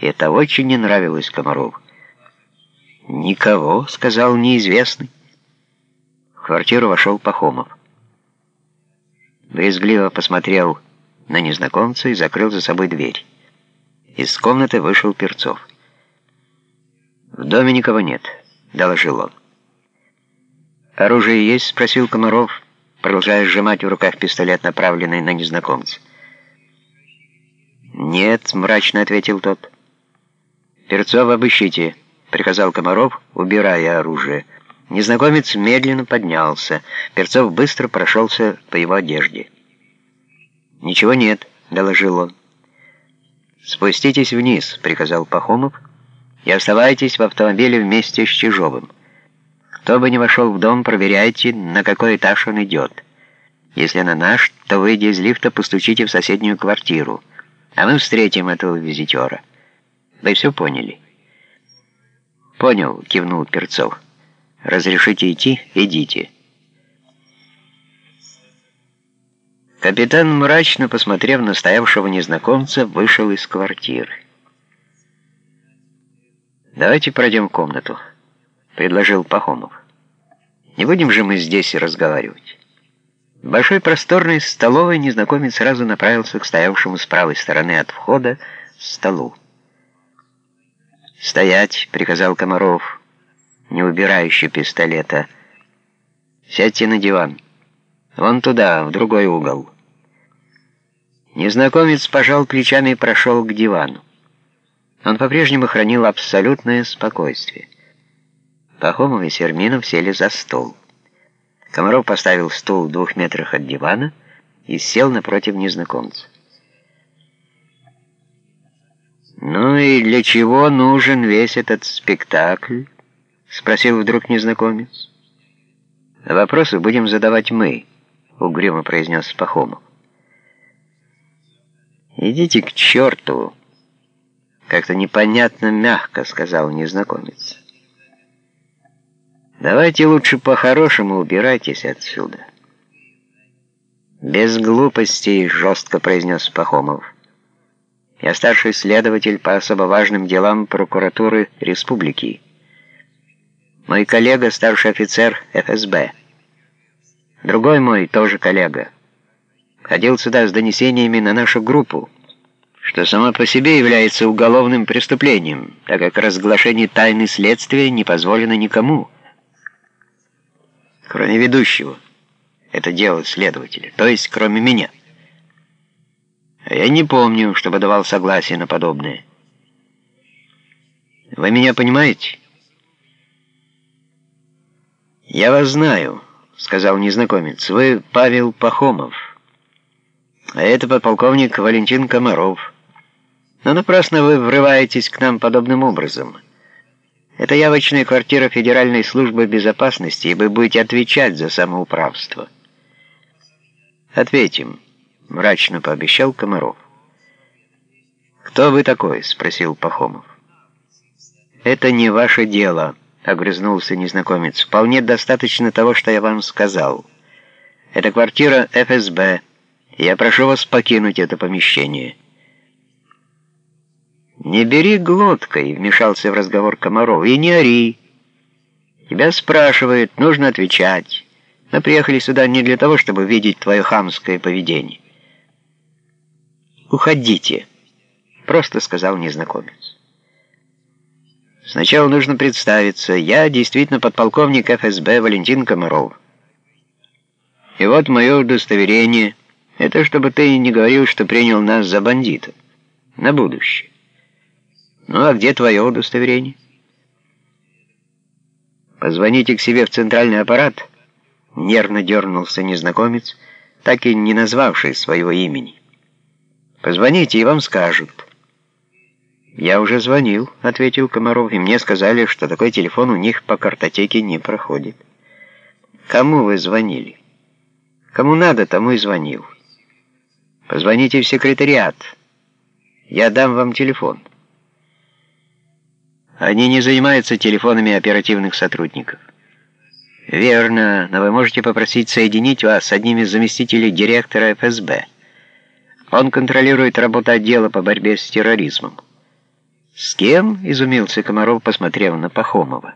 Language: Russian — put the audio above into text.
И это очень не нравилось Комарову. «Никого», — сказал неизвестный. В квартиру вошел Пахомов. Брезгливо посмотрел на незнакомца и закрыл за собой дверь. Из комнаты вышел Перцов. «В доме никого нет», — доложил он. «Оружие есть?» — спросил Комаров, продолжая сжимать в руках пистолет, направленный на незнакомца. «Нет», — мрачно ответил тот. «Перцова обыщите», — приказал Комаров, убирая оружие. Незнакомец медленно поднялся. Перцов быстро прошелся по его одежде. «Ничего нет», — доложил он. «Спуститесь вниз», — приказал Пахомов, «и оставайтесь в автомобиле вместе с Чижовым. Кто бы ни вошел в дом, проверяйте, на какой этаж он идет. Если на наш, то, выйдя из лифта, постучите в соседнюю квартиру, а мы встретим этого визитера. Вы все поняли?» «Понял», — кивнул Перцов. «Разрешите идти? Идите». Капитан, мрачно посмотрев на стоявшего незнакомца, вышел из квартиры. «Давайте пройдем в комнату», — предложил Пахомов. «Не будем же мы здесь разговаривать». В большой просторной столовой незнакомец сразу направился к стоявшему с правой стороны от входа столу. «Стоять!» — приказал Комаров, не убирающий пистолета. «Сядьте на диван. Вон туда, в другой угол». Незнакомец пожал плечами и прошел к дивану. Он по-прежнему хранил абсолютное спокойствие. Пахомов и Серминов сели за стол. Комаров поставил стул в двух метрах от дивана и сел напротив незнакомца. «Ну и для чего нужен весь этот спектакль?» — спросил вдруг незнакомец. «Вопросы будем задавать мы», — угрюмо произнес Пахомов. «Идите к черту!» Как-то непонятно мягко сказал незнакомец. «Давайте лучше по-хорошему убирайтесь отсюда». «Без глупостей», — жестко произнес Пахомов. «Я старший следователь по особо важным делам прокуратуры республики. Мой коллега — старший офицер ФСБ. Другой мой, тоже коллега, ходил сюда с донесениями на нашу группу, что само по себе является уголовным преступлением, так как разглашение тайны следствия не позволено никому, кроме ведущего. Это дело следователя, то есть кроме меня. Я не помню, чтобы давал согласие на подобное. Вы меня понимаете? «Я вас знаю», — сказал незнакомец. «Вы Павел Пахомов». А это подполковник Валентин Комаров. Но напрасно вы врываетесь к нам подобным образом. Это явочная квартира Федеральной службы безопасности, и вы будете отвечать за самоуправство. Ответим, мрачно пообещал Комаров. «Кто вы такой?» — спросил Пахомов. «Это не ваше дело», — огрызнулся незнакомец. «Вполне достаточно того, что я вам сказал. Это квартира ФСБ». Я прошу вас покинуть это помещение». «Не бери глоткой», — вмешался в разговор Комаров, — «и не ори. Тебя спрашивают, нужно отвечать. Мы приехали сюда не для того, чтобы видеть твое хамское поведение». «Уходите», — просто сказал незнакомец. «Сначала нужно представиться. Я действительно подполковник ФСБ Валентин Комаров. И вот мое удостоверение — это чтобы ты не говорил, что принял нас за бандитов. На будущее. Ну а где твое удостоверение? Позвоните к себе в центральный аппарат. Нервно дернулся незнакомец, так и не назвавший своего имени. Позвоните, и вам скажут. «Я уже звонил», — ответил Комаров, «и мне сказали, что такой телефон у них по картотеке не проходит». «Кому вы звонили?» «Кому надо, тому и звонил». Позвоните в секретариат. Я дам вам телефон. Они не занимаются телефонами оперативных сотрудников. Верно, но вы можете попросить соединить вас с одним из заместителей директора ФСБ. Он контролирует работу отдела по борьбе с терроризмом. кем?» — изумился Комаров, посмотрев на Пахомова.